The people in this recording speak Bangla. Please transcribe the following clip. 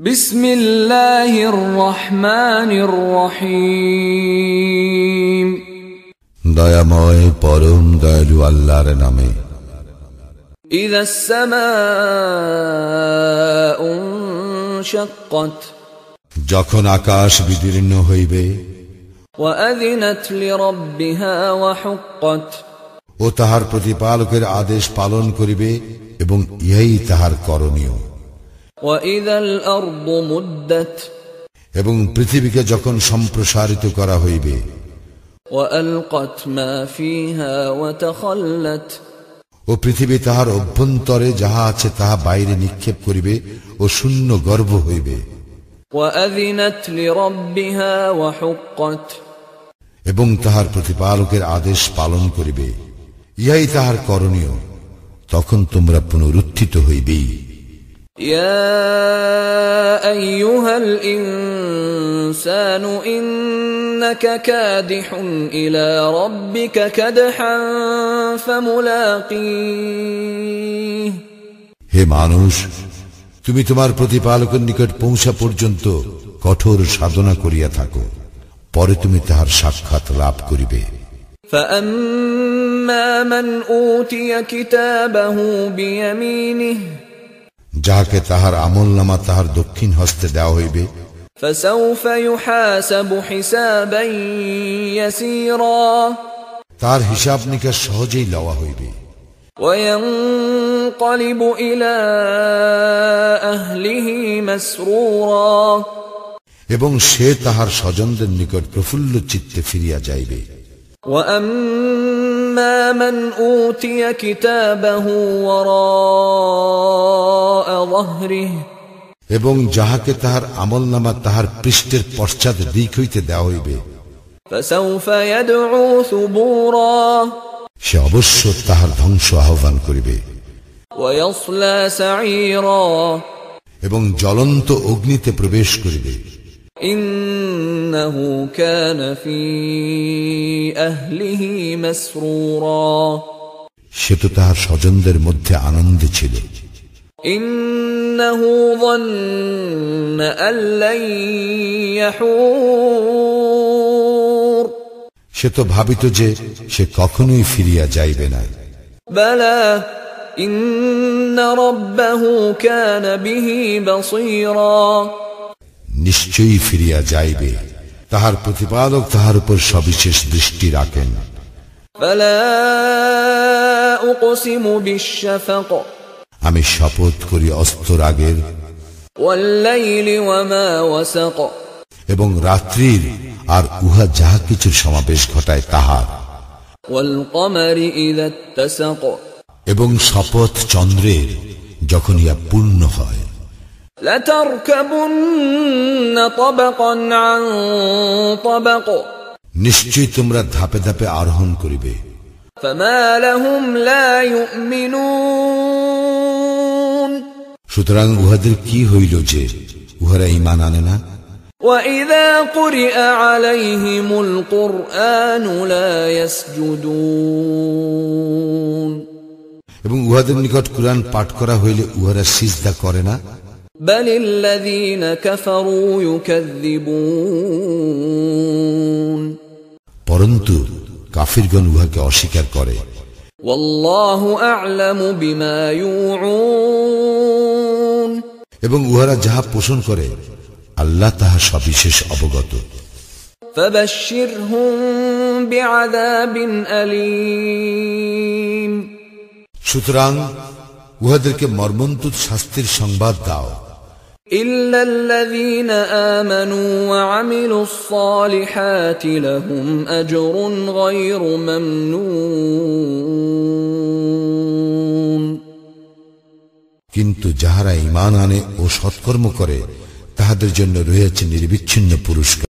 بسم الله الرحمن الرحيم দয়াময় পরম দয়ালু আল্লাহর নামে إذا السماء انشقت যখন আকাশ বিদীর্ণ হইবে وأذنت لربها وحقت ও তাহার প্রতিপালকের আদেশ পালন করিবে এবং ইহাই তাহার করণীয় وإذا الأرض مدت এবং পৃথিবীকে যখন সম্প্রসারিত করা হইবে ও পৃথিবী তাহার অভ্যন্তরে যাহা আছে তাহা বাইরে নিক্ষেপ করিবে ও শূন্য গর্ব হইবে। এবং তাহার প্রতিপালকের আদেশ পালন করিবে। ইহাই তাহার করণীয়। তখন তোমরা পুনরুত্থিত হইবেই। يا أيها الإنسان إنك كادح إلى ربك كدحا فملاقيه হে মানুষ তুমি তোমার প্রতিপালকের নিকট পৌঁছা পর্যন্ত কঠোর সাধনা করিয়া থাকো পরে তুমি তাহার সাক্ষাৎ লাভ করিবে فأما من أوتي كتابه بيمينه যাহাকে তাহার আমল নামা তাহার দক্ষিণ হস্তে দেওয়া হইবে। তার হিসাব নিকাশ সহজেই লওয়া হইবে। এবং সে তাহার স্বজনদের নিকট প্রফুল্ল চিত্তে ফিরিয়া যাইবে। وأما من أوتي كتابه وراء ظهره এবং যাহাকে তাহার আমল নামা তাহার পৃষ্ঠের পশ্চাৎ দিক হইতে দেওয়া হইবে فسوف يدعو ثبورا সে অবশ্য তাহার ধ্বংস আহ্বান করিবে ويصلى سعيرا এবং জ্বলন্ত অগ্নিতে প্রবেশ করিবে إنه كان في أهله مسرورا সে তো তাহার স্বজনদের মধ্যে আনন্দে ছিল إنه ظن أن لن يحور সে তো ভাবিত যে সে কখনোই ফিরিয়া যাইবে না بلى إن ربه كان به بصيرا নিশ্চয়ই ফিরিয়া যাইবে তাহার প্রতিপালক তাহার উপর সবিশেষ দৃষ্টি রাখেন। আমি শপথ করি অস্ত রাগের এবং রাত্রির আর উহা যাহা কিছুর সমাবেশ ঘটায় তাহার। এবং শপথ চন্দ্রের যখন ইয়া পূর্ণ হয়। নিশ্চয়ই তোমরা ধাপে ধাপে আরোহণ করিবে فما لهم لا يؤمنون সুতরাং উহাদের কি হইল যে উহারা ইমান আনে না وإذا قرئ عليهم القرآن لا يسجدون এবং উহাদের নিকট কুরআন পাঠ করা হইলে উহারা সিজদা করে না بل الذين كفروا يكذبون পরন্তু কাফিরগণ উহাকে অস্বীকার করে والله أعلم بما يوعون এবং উহারা যাহা পোষণ করে আল্লাহ তাহা সবিশেষ অবগত فبشرهم بعذاب أليم সুতরাং উহাদেরকে মর্মন্তুদ শাস্তির সংবাদ দাও إلا الذين آمنوا وعملوا الصالحات لهم أجر غير ممنون কিন্তু যাহারা ইমান আনে ও সৎকর্ম করে তাহাদের জন্য রয়েছে নির্বিচ্ছিন্ন পুরস্কার